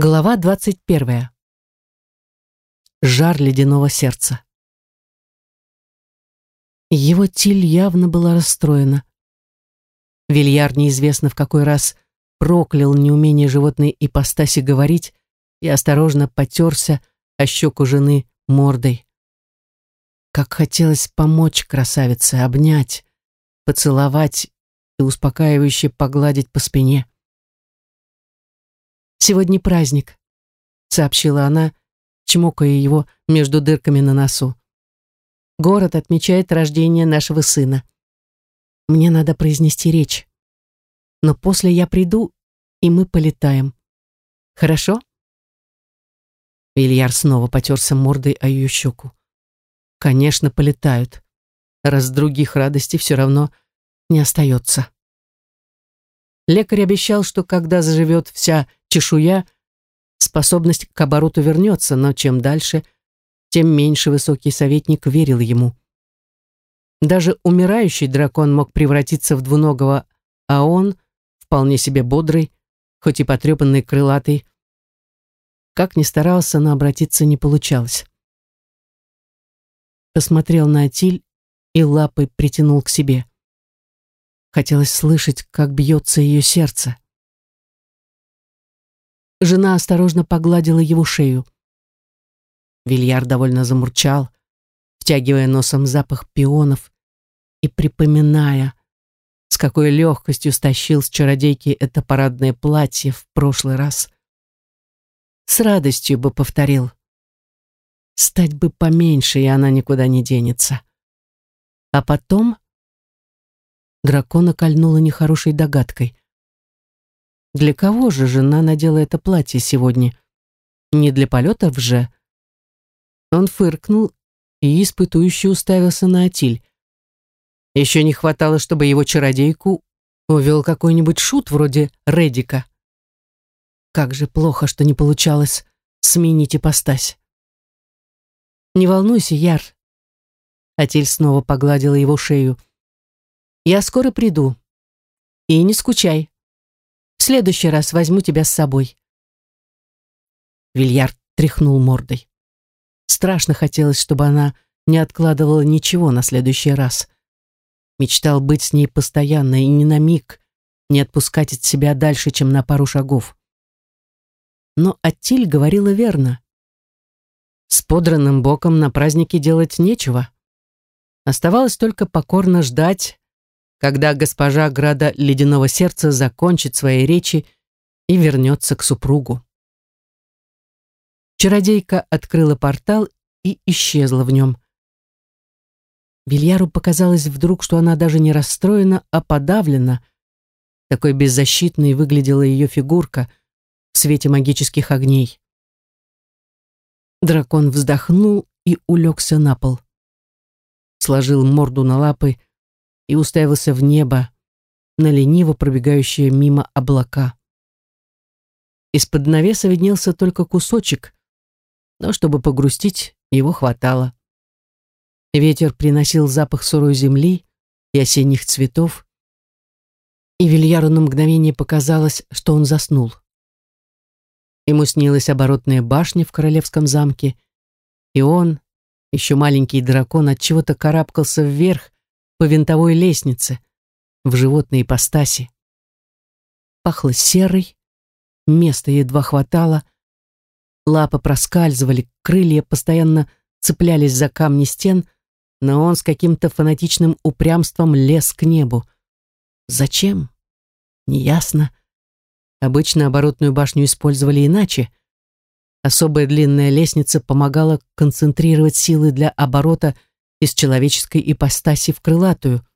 Глава двадцать первая. Жар ледяного сердца. Его Тиль явно была расстроена. Вильяр неизвестно в какой раз проклял неумение животной ипостаси говорить и осторожно потерся о щеку жены мордой. Как хотелось помочь красавице, обнять, поцеловать и успокаивающе погладить по спине. «Сегодня праздник», — сообщила она, чмокая его между дырками на носу. «Город отмечает рождение нашего сына. Мне надо произнести речь. Но после я приду, и мы полетаем. Хорошо?» Вильяр снова потерся мордой о ее щеку. «Конечно, полетают, раз других радостей все равно не остается». Лекарь обещал, что когда заживет вся чешуя, способность к обороту вернется, но чем дальше, тем меньше высокий советник верил ему. Даже умирающий дракон мог превратиться в двуногого, а он, вполне себе бодрый, хоть и потрепанный крылатый, как ни старался, но обратиться не получалось. Посмотрел на Атиль и лапой притянул к себе. Хотелось слышать, как бьется ее сердце. Жена осторожно погладила его шею. Вильяр довольно замурчал, втягивая носом запах пионов и припоминая, с какой легкостью стащил с чародейки это парадное платье в прошлый раз. С радостью бы повторил. Стать бы поменьше, и она никуда не денется. А потом дракона кольнула нехорошей догадкой. Для кого же жена надела это платье сегодня? Не для полетов же? Он фыркнул и испытующе уставился на Атиль. Еще не хватало, чтобы его чародейку увел какой-нибудь шут вроде Редика. Как же плохо, что не получалось сменить ипостась. «Не волнуйся, Яр». Атиль снова погладила его шею. Я скоро приду. И не скучай. Следующий раз возьму тебя с собой. Вильяр тряхнул мордой. Страшно хотелось, чтобы она не откладывала ничего на следующий раз. Мечтал быть с ней постоянно и ни на миг не отпускать от себя дальше, чем на пару шагов. Но Аттиль говорила верно. С подранным боком на празднике делать нечего. Оставалось только покорно ждать, когда госпожа Града Ледяного Сердца закончит свои речи и вернется к супругу. Чародейка открыла портал и исчезла в нем. Вильяру показалось вдруг, что она даже не расстроена, а подавлена. Такой беззащитной выглядела ее фигурка в свете магических огней. Дракон вздохнул и улегся на пол. Сложил морду на лапы и уставился в небо, на лениво пробегающие мимо облака. Из-под навеса виднелся только кусочек, но чтобы погрустить, его хватало. Ветер приносил запах сырой земли и осенних цветов, и Вильяру на мгновение показалось, что он заснул. Ему снилась оборотная башня в королевском замке, и он, еще маленький дракон, от чего то карабкался вверх, по винтовой лестнице в животной ипостаси. Пахло серой, места едва хватало, лапы проскальзывали, крылья постоянно цеплялись за камни стен, но он с каким-то фанатичным упрямством лез к небу. Зачем? Неясно. Обычно оборотную башню использовали иначе. Особая длинная лестница помогала концентрировать силы для оборота из человеческой ипостаси в крылатую.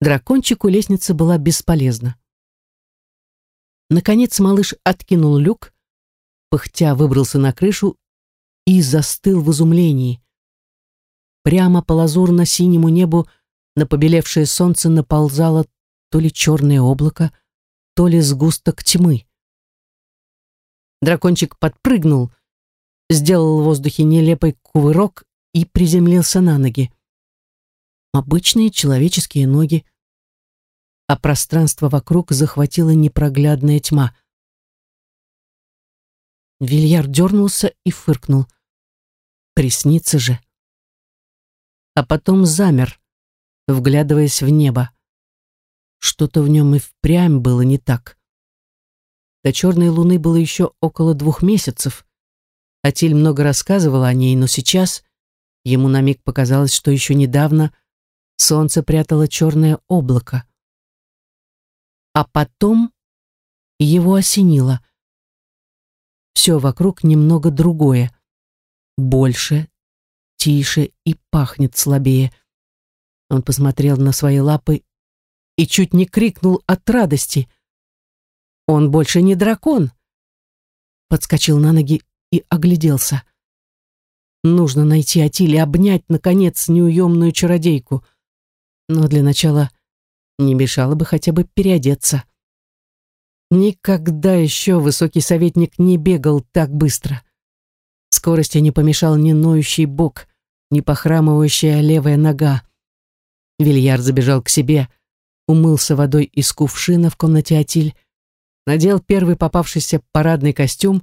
Дракончику лестница была бесполезна. Наконец малыш откинул люк, пыхтя выбрался на крышу и застыл в изумлении. Прямо по лазурно-синему небу на побелевшее солнце наползало то ли черное облако, то ли сгусток тьмы. Дракончик подпрыгнул, сделал в воздухе нелепый кувырок и приземлился на ноги. Обычные человеческие ноги, а пространство вокруг захватила непроглядная тьма. Вильяр дернулся и фыркнул. Приснится же. А потом замер, вглядываясь в небо. Что-то в нем и впрямь было не так. До черной луны было еще около двух месяцев. Атиль много рассказывала о ней, но сейчас ему на миг показалось, что еще недавно солнце прятало черное облако. А потом его осенило. Все вокруг немного другое. Больше, тише и пахнет слабее. Он посмотрел на свои лапы и чуть не крикнул от радости. Он больше не дракон. Подскочил на ноги и огляделся. Нужно найти Атиль и обнять, наконец, неуемную чародейку. Но для начала не мешало бы хотя бы переодеться. Никогда еще высокий советник не бегал так быстро. Скорости не помешал ни ноющий бок, ни похрамывающая левая нога. Вильяр забежал к себе, умылся водой из кувшина в комнате Атиль, надел первый попавшийся парадный костюм,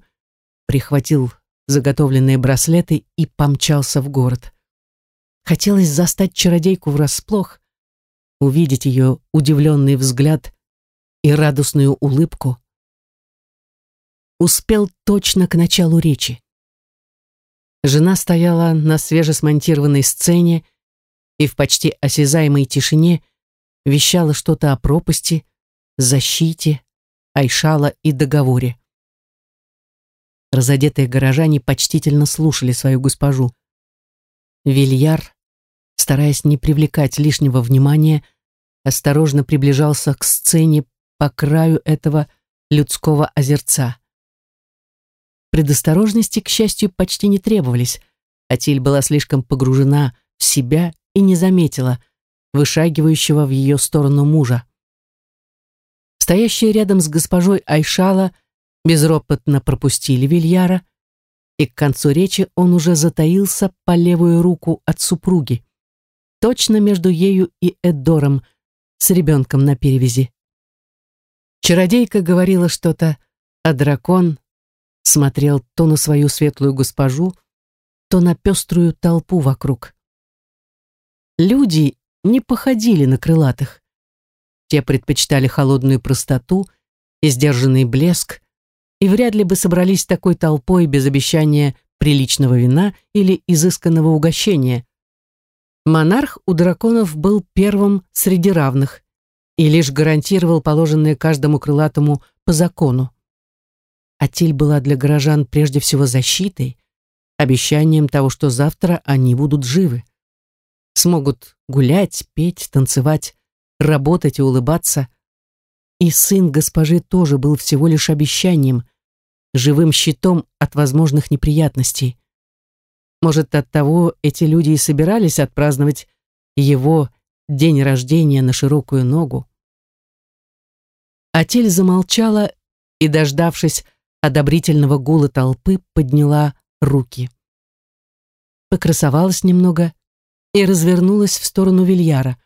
прихватил заготовленные браслеты и помчался в город. Хотелось застать чародейку врасплох, увидеть ее удивленный взгляд и радостную улыбку. Успел точно к началу речи. Жена стояла на свежесмонтированной сцене и в почти осязаемой тишине вещала что-то о пропасти, защите, Айшала и договоре. Разодетые горожане почтительно слушали свою госпожу. Вильяр, стараясь не привлекать лишнего внимания, осторожно приближался к сцене по краю этого людского озерца. Предосторожности, к счастью, почти не требовались. Атиль была слишком погружена в себя и не заметила вышагивающего в ее сторону мужа. Стоящие рядом с госпожой Айшала безропотно пропустили Вильяра, и к концу речи он уже затаился по левую руку от супруги, точно между ею и Эддором с ребенком на перевязи. Чародейка говорила что-то, а дракон смотрел то на свою светлую госпожу, то на пеструю толпу вокруг. Люди не походили на крылатых. Те предпочитали холодную простоту и сдержанный блеск, и вряд ли бы собрались такой толпой без обещания приличного вина или изысканного угощения. Монарх у драконов был первым среди равных и лишь гарантировал положенное каждому крылатому по закону. Атиль была для горожан прежде всего защитой, обещанием того, что завтра они будут живы. Смогут гулять, петь, танцевать, работать и улыбаться. И сын госпожи тоже был всего лишь обещанием, живым щитом от возможных неприятностей. Может, от того эти люди и собирались отпраздновать его день рождения на широкую ногу. Атель замолчала и, дождавшись одобрительного гула толпы, подняла руки. Покрасовалась немного и развернулась в сторону Вильяра.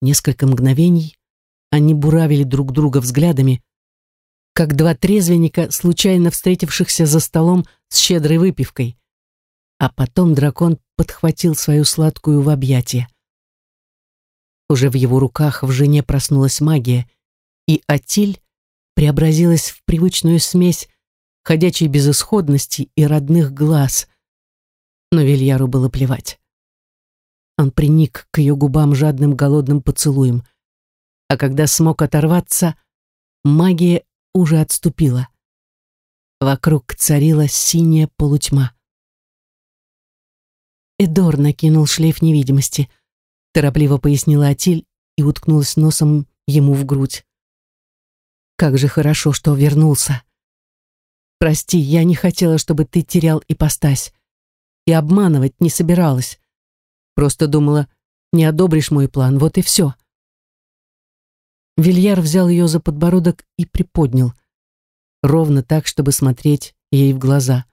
Несколько мгновений они буравили друг друга взглядами, как два трезвенника, случайно встретившихся за столом с щедрой выпивкой. А потом дракон подхватил свою сладкую в объятия. Уже в его руках в жене проснулась магия, и Атиль преобразилась в привычную смесь ходячей безысходности и родных глаз. Но Вильяру было плевать. Он приник к ее губам жадным голодным поцелуем. А когда смог оторваться, магия уже отступила. Вокруг царила синяя полутьма. Эдор накинул шлейф невидимости, торопливо пояснила Атиль и уткнулась носом ему в грудь. Как же хорошо, что вернулся. Прости, я не хотела, чтобы ты терял ипостась. И обманывать не собиралась. Просто думала, не одобришь мой план, вот и все. Вильяр взял ее за подбородок и приподнял. Ровно так, чтобы смотреть ей в глаза.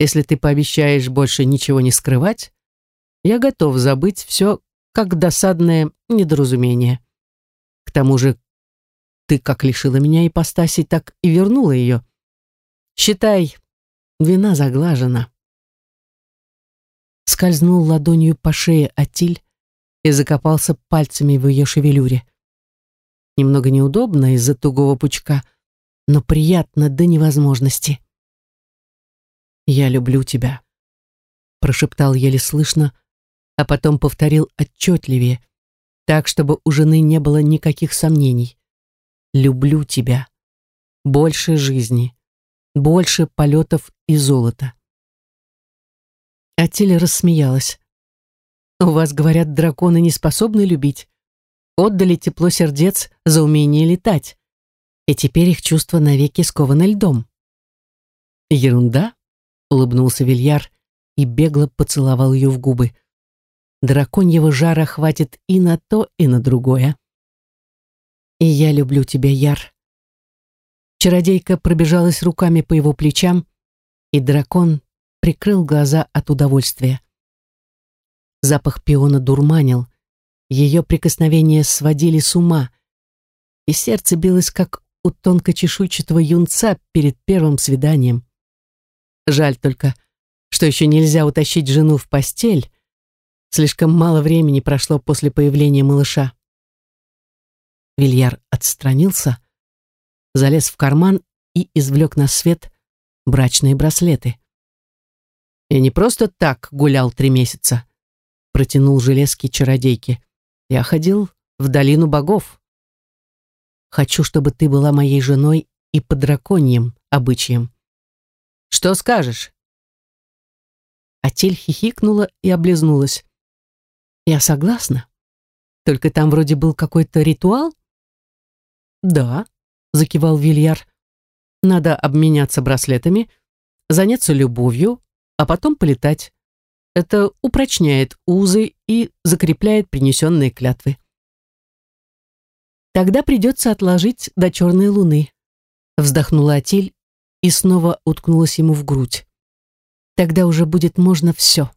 Если ты пообещаешь больше ничего не скрывать, я готов забыть все, как досадное недоразумение. К тому же, Ты как лишила меня ипостаси, так и вернула ее. Считай, вина заглажена. Скользнул ладонью по шее Атиль и закопался пальцами в ее шевелюре. Немного неудобно из-за тугого пучка, но приятно до невозможности. «Я люблю тебя», — прошептал еле слышно, а потом повторил отчетливее, так, чтобы у жены не было никаких сомнений. «Люблю тебя. Больше жизни, больше полетов и золота». Атиля рассмеялась. «У вас, говорят, драконы не способны любить. Отдали тепло сердец за умение летать, и теперь их чувства навеки скованы льдом». «Ерунда», — улыбнулся Вильяр и бегло поцеловал ее в губы драконьего жара хватит и на то, и на другое. И я люблю тебя, Яр. Чародейка пробежалась руками по его плечам, и дракон прикрыл глаза от удовольствия. Запах пиона дурманил, ее прикосновения сводили с ума, и сердце билось, как у тонкочешуйчатого юнца перед первым свиданием. Жаль только, что еще нельзя утащить жену в постель, Слишком мало времени прошло после появления малыша. Вильяр отстранился, залез в карман и извлек на свет брачные браслеты. «Я не просто так гулял три месяца», — протянул железки чародейки. «Я ходил в долину богов. Хочу, чтобы ты была моей женой и по драконьим обычаям. Что скажешь?» Атель хихикнула и облизнулась. Я согласна. Только там вроде был какой-то ритуал? Да, закивал Вильяр. Надо обменяться браслетами, заняться любовью, а потом полетать. Это упрочняет узы и закрепляет принесенные клятвы. Тогда придется отложить до черной луны. Вздохнула Атиль и снова уткнулась ему в грудь. Тогда уже будет можно все.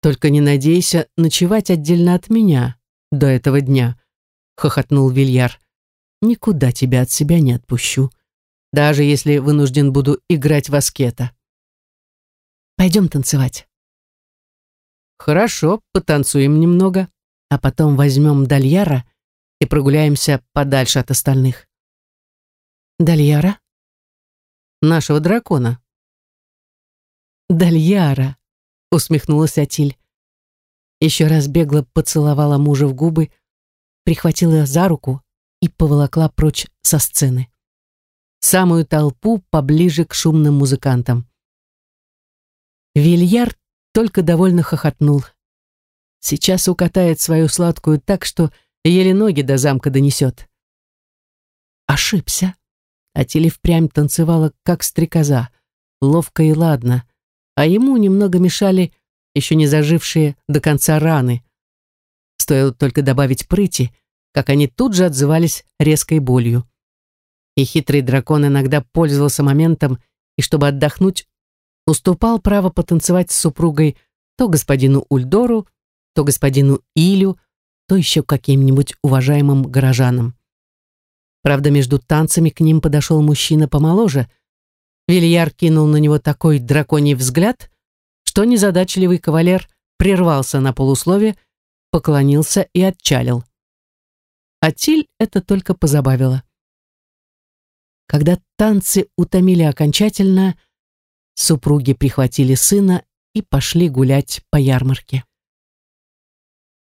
Только не надейся ночевать отдельно от меня до этого дня, хохотнул Вильяр. Никуда тебя от себя не отпущу, даже если вынужден буду играть в аскета. Пойдем танцевать. Хорошо, потанцуем немного, а потом возьмем Дальяра и прогуляемся подальше от остальных. Дальяра? Нашего дракона. Дальяра, усмехнулась Атиль. Еще раз бегло поцеловала мужа в губы, прихватила за руку и поволокла прочь со сцены. Самую толпу поближе к шумным музыкантам. Вильяр только довольно хохотнул. Сейчас укатает свою сладкую так, что еле ноги до замка донесет. Ошибся. Атиль впрямь танцевала, как стрекоза, ловко и ладно, а ему немного мешали еще не зажившие до конца раны. Стоило только добавить прыти, как они тут же отзывались резкой болью. И хитрый дракон иногда пользовался моментом и, чтобы отдохнуть, уступал право потанцевать с супругой то господину Ульдору, то господину Илю, то еще каким-нибудь уважаемым горожанам. Правда, между танцами к ним подошел мужчина помоложе – Вильяр кинул на него такой драконий взгляд, что незадачливый кавалер прервался на полуслове, поклонился и отчалил. А Тиль это только позабавило. Когда танцы утомили окончательно, супруги прихватили сына и пошли гулять по ярмарке.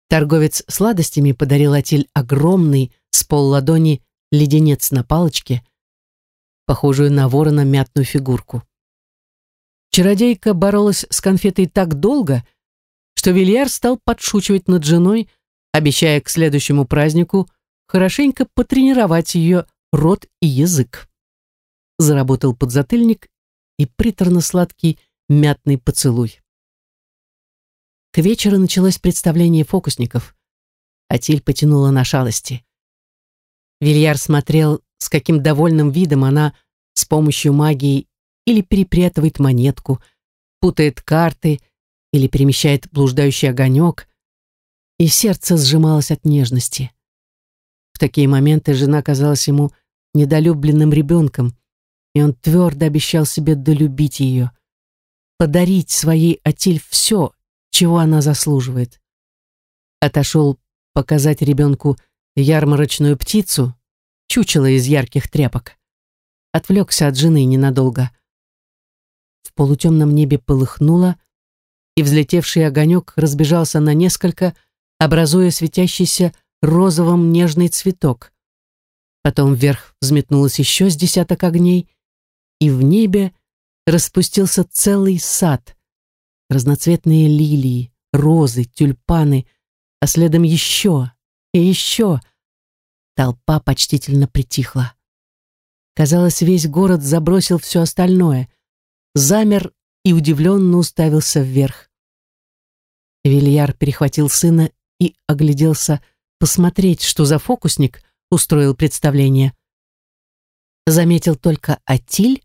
Торговец сладостями подарил Атиль огромный с полладони леденец на палочке – похожую на ворона мятную фигурку. Чародейка боролась с конфетой так долго, что Вильяр стал подшучивать над женой, обещая к следующему празднику хорошенько потренировать ее рот и язык. Заработал подзатыльник и приторно-сладкий мятный поцелуй. К вечеру началось представление фокусников. Атиль потянула на шалости. Вильяр смотрел с каким довольным видом она с помощью магии или перепрятывает монетку, путает карты или перемещает блуждающий огонек, и сердце сжималось от нежности. В такие моменты жена казалась ему недолюбленным ребенком, и он твердо обещал себе долюбить ее, подарить своей Атиль все, чего она заслуживает. Отошел показать ребенку ярмарочную птицу, чучело из ярких тряпок. Отвлекся от жены ненадолго. В полутемном небе полыхнуло, и взлетевший огонек разбежался на несколько, образуя светящийся розовым нежный цветок. Потом вверх взметнулось еще с десяток огней, и в небе распустился целый сад. Разноцветные лилии, розы, тюльпаны, а следом еще и еще. Толпа почтительно притихла. Казалось, весь город забросил все остальное, замер и удивленно уставился вверх. Вильяр перехватил сына и огляделся посмотреть, что за фокусник устроил представление. Заметил только Атиль,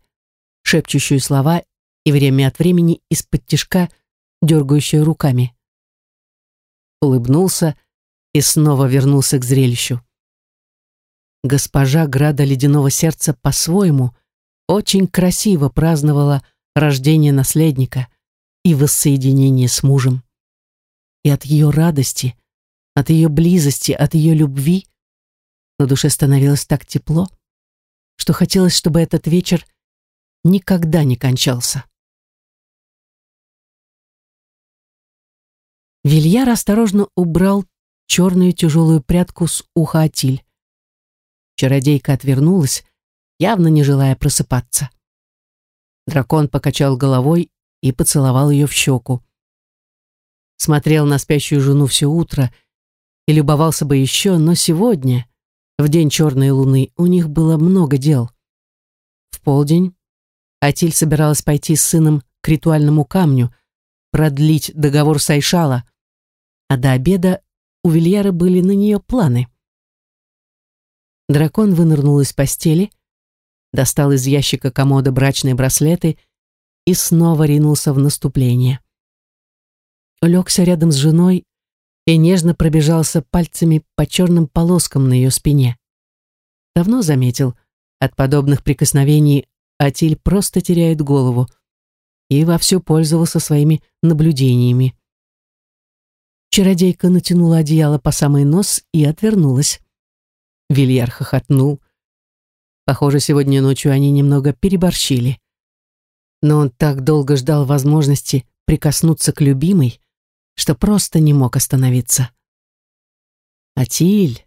шепчущую слова и время от времени из-под тишка дергающую руками. Улыбнулся и снова вернулся к зрелищу. Госпожа Града Ледяного Сердца по-своему очень красиво праздновала рождение наследника и воссоединение с мужем. И от ее радости, от ее близости, от ее любви на душе становилось так тепло, что хотелось, чтобы этот вечер никогда не кончался. Вильяр осторожно убрал черную тяжелую прядку с уха Атиль. Чародейка отвернулась, явно не желая просыпаться. Дракон покачал головой и поцеловал ее в щеку. Смотрел на спящую жену все утро и любовался бы еще, но сегодня, в день черной луны, у них было много дел. В полдень Атиль собиралась пойти с сыном к ритуальному камню, продлить договор Сайшала, а до обеда у Вильяра были на нее планы. Дракон вынырнул из постели, достал из ящика комода брачные браслеты и снова ринулся в наступление. Легся рядом с женой и нежно пробежался пальцами по черным полоскам на ее спине. Давно заметил, от подобных прикосновений Атиль просто теряет голову и вовсю пользовался своими наблюдениями. Чародейка натянула одеяло по самый нос и отвернулась. Вильяр хохотнул. Похоже, сегодня ночью они немного переборщили. Но он так долго ждал возможности прикоснуться к любимой, что просто не мог остановиться. «Атиль!»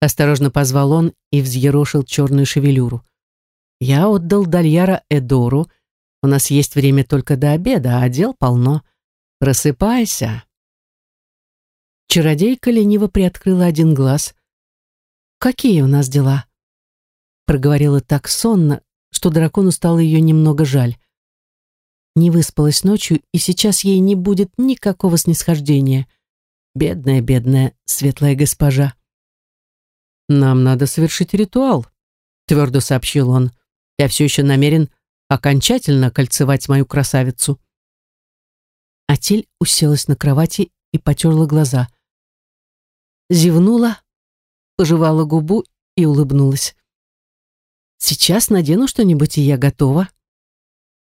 Осторожно позвал он и взъерошил черную шевелюру. «Я отдал Дальяра Эдору. У нас есть время только до обеда, а дел полно. Просыпайся!» Чародейка лениво приоткрыла один глаз. «Какие у нас дела?» Проговорила так сонно, что дракону стало ее немного жаль. Не выспалась ночью, и сейчас ей не будет никакого снисхождения. Бедная, бедная, светлая госпожа. «Нам надо совершить ритуал», — твердо сообщил он. «Я все еще намерен окончательно кольцевать мою красавицу». Атель уселась на кровати и потерла глаза — зевнула, пожевала губу и улыбнулась. «Сейчас надену что-нибудь, и я готова».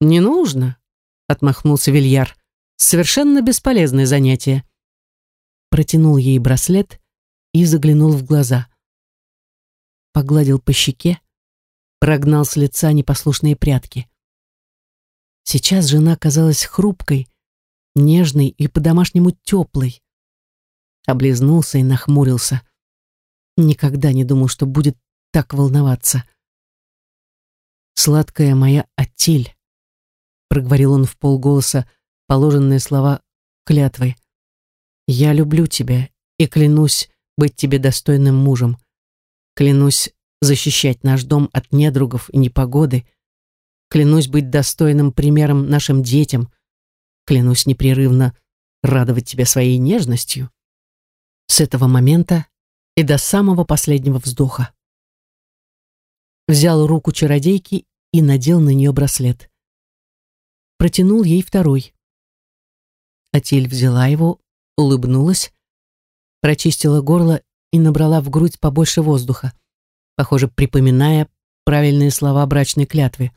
«Не нужно», — отмахнулся Вильяр. «Совершенно бесполезное занятие». Протянул ей браслет и заглянул в глаза. Погладил по щеке, прогнал с лица непослушные прятки. Сейчас жена казалась хрупкой, нежной и по-домашнему теплой облизнулся и нахмурился. Никогда не думал, что будет так волноваться. «Сладкая моя Атиль», — проговорил он в полголоса положенные слова клятвы. «Я люблю тебя и клянусь быть тебе достойным мужем. Клянусь защищать наш дом от недругов и непогоды. Клянусь быть достойным примером нашим детям. Клянусь непрерывно радовать тебя своей нежностью с этого момента и до самого последнего вздоха. Взял руку чародейки и надел на нее браслет. Протянул ей второй. Атиль взяла его, улыбнулась, прочистила горло и набрала в грудь побольше воздуха, похоже, припоминая правильные слова брачной клятвы.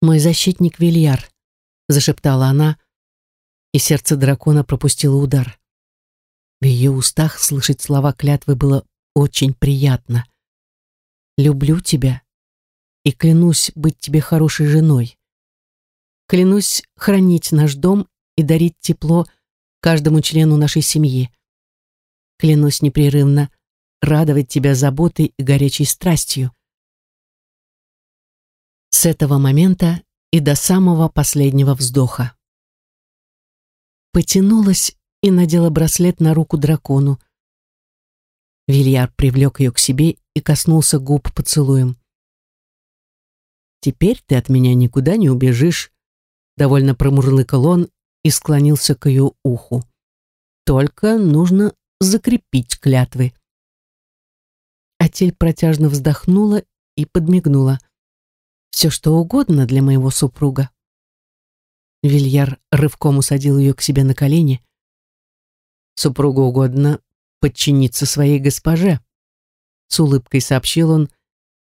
«Мой защитник Вильяр», — зашептала она, и сердце дракона пропустило удар. В ее устах слышать слова клятвы было очень приятно. «Люблю тебя и клянусь быть тебе хорошей женой. Клянусь хранить наш дом и дарить тепло каждому члену нашей семьи. Клянусь непрерывно радовать тебя заботой и горячей страстью. С этого момента и до самого последнего вздоха. Потянулась и надела браслет на руку дракону. Вильяр привлек ее к себе и коснулся губ поцелуем. «Теперь ты от меня никуда не убежишь», — довольно промурлыкал он и склонился к ее уху. «Только нужно закрепить клятвы». Атель протяжно вздохнула и подмигнула. «Все, что угодно для моего супруга». Вильяр рывком усадил ее к себе на колени. «Супругу угодно подчиниться своей госпоже», — с улыбкой сообщил он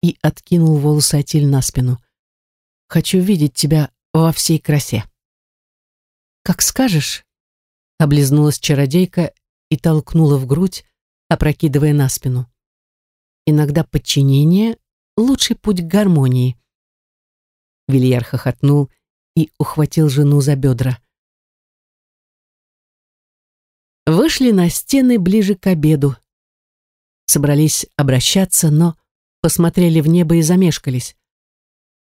и откинул волосы Атиль на спину. «Хочу видеть тебя во всей красе». «Как скажешь», — облизнулась чародейка и толкнула в грудь, опрокидывая на спину. Иногда подчинение — лучший путь к гармонии. Вильяр хохотнул и ухватил жену за бедра. Вышли на стены ближе к обеду. Собрались обращаться, но посмотрели в небо и замешкались.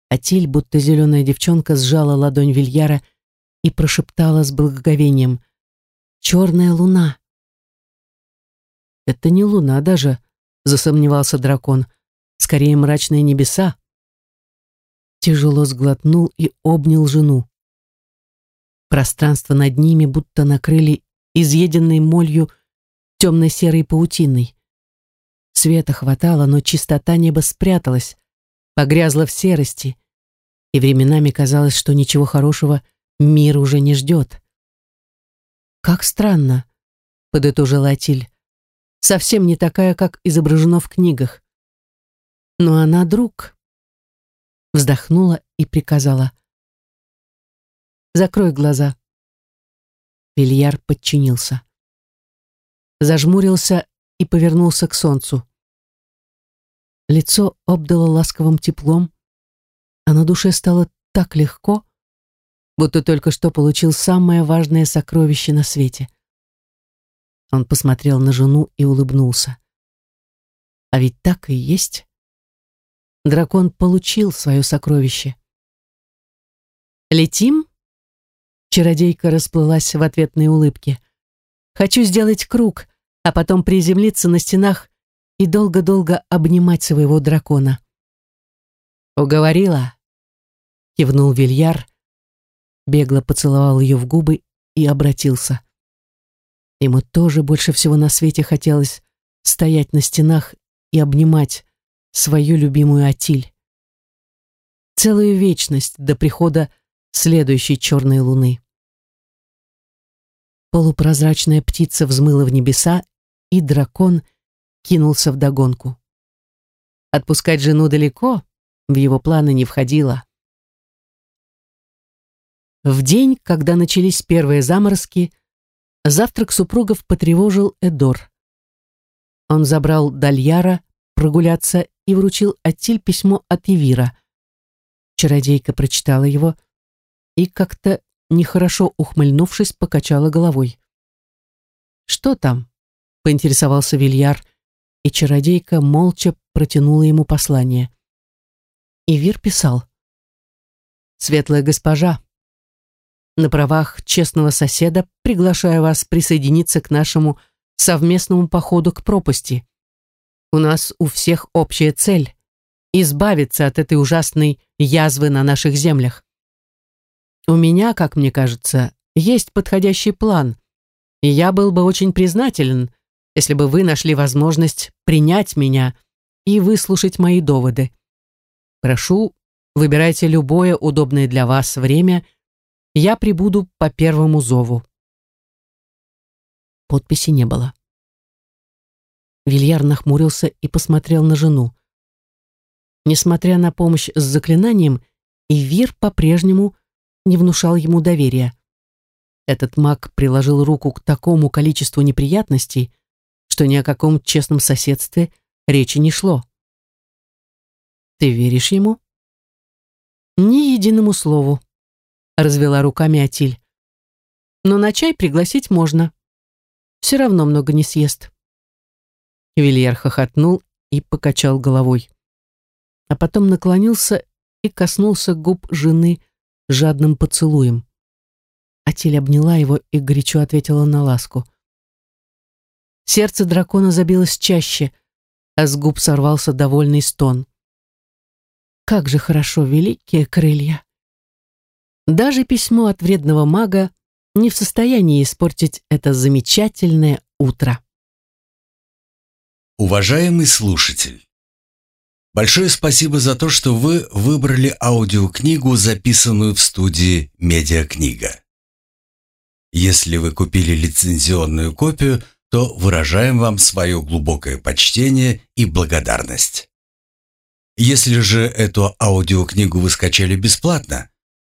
Атиль, будто зеленая девчонка, сжала ладонь Вильяра и прошептала с благоговением. «Черная луна!» «Это не луна даже», засомневался дракон. Скорее мрачные небеса. Тяжело сглотнул и обнял жену. Пространство над ними будто накрыли изъеденной молью темно-серой паутиной. Света хватало, но чистота неба спряталась, погрязла в серости, и временами казалось, что ничего хорошего мир уже не ждет. «Как странно», — подытожила Атиль совсем не такая, как изображено в книгах. Но она друг. Вздохнула и приказала. «Закрой глаза». Вильяр подчинился. Зажмурился и повернулся к солнцу. Лицо обдало ласковым теплом, а на душе стало так легко, будто только что получил самое важное сокровище на свете — он посмотрел на жену и улыбнулся. А ведь так и есть. Дракон получил свое сокровище. «Летим?» Чародейка расплылась в ответной улыбке. «Хочу сделать круг, а потом приземлиться на стенах и долго-долго обнимать своего дракона». «Уговорила?» Кивнул Вильяр, бегло поцеловал ее в губы и обратился. Ему тоже больше всего на свете хотелось стоять на стенах и обнимать свою любимую Атиль. Целую вечность до прихода следующей черной луны. Полупрозрачная птица взмыла в небеса, и дракон кинулся в догонку. Отпускать жену далеко в его планы не входило. В день, когда начались первые заморозки, Завтрак супругов потревожил Эдор. Он забрал Дальяра прогуляться и вручил Атиль письмо от Ивира. Чародейка прочитала его и как-то нехорошо ухмыльнувшись, покачала головой. «Что там?» — поинтересовался Вильяр, и чародейка молча протянула ему послание. Ивир писал. «Светлая госпожа, на правах честного соседа приглашаю вас присоединиться к нашему совместному походу к пропасти. У нас у всех общая цель — избавиться от этой ужасной язвы на наших землях. У меня, как мне кажется, есть подходящий план, и я был бы очень признателен, если бы вы нашли возможность принять меня и выслушать мои доводы. Прошу, выбирайте любое удобное для вас время я прибуду по первому зову. Подписи не было. Вильяр нахмурился и посмотрел на жену. Несмотря на помощь с заклинанием, Ивир по-прежнему не внушал ему доверия. Этот маг приложил руку к такому количеству неприятностей, что ни о каком честном соседстве речи не шло. «Ты веришь ему?» «Ни единому слову», — развела руками Атиль. «Но на чай пригласить можно. Все равно много не съест». Вильяр хохотнул и покачал головой. А потом наклонился и коснулся губ жены жадным поцелуем. Атиль обняла его и горячо ответила на ласку. Сердце дракона забилось чаще, а с губ сорвался довольный стон. Как же хорошо великие крылья! Даже письмо от вредного мага не в состоянии испортить это замечательное утро. Уважаемый слушатель, большое спасибо за то, что вы выбрали аудиокнигу, записанную в студии «Медиакнига». Если вы купили лицензионную копию, то выражаем вам свое глубокое почтение и благодарность. Если же эту аудиокнигу вы скачали бесплатно,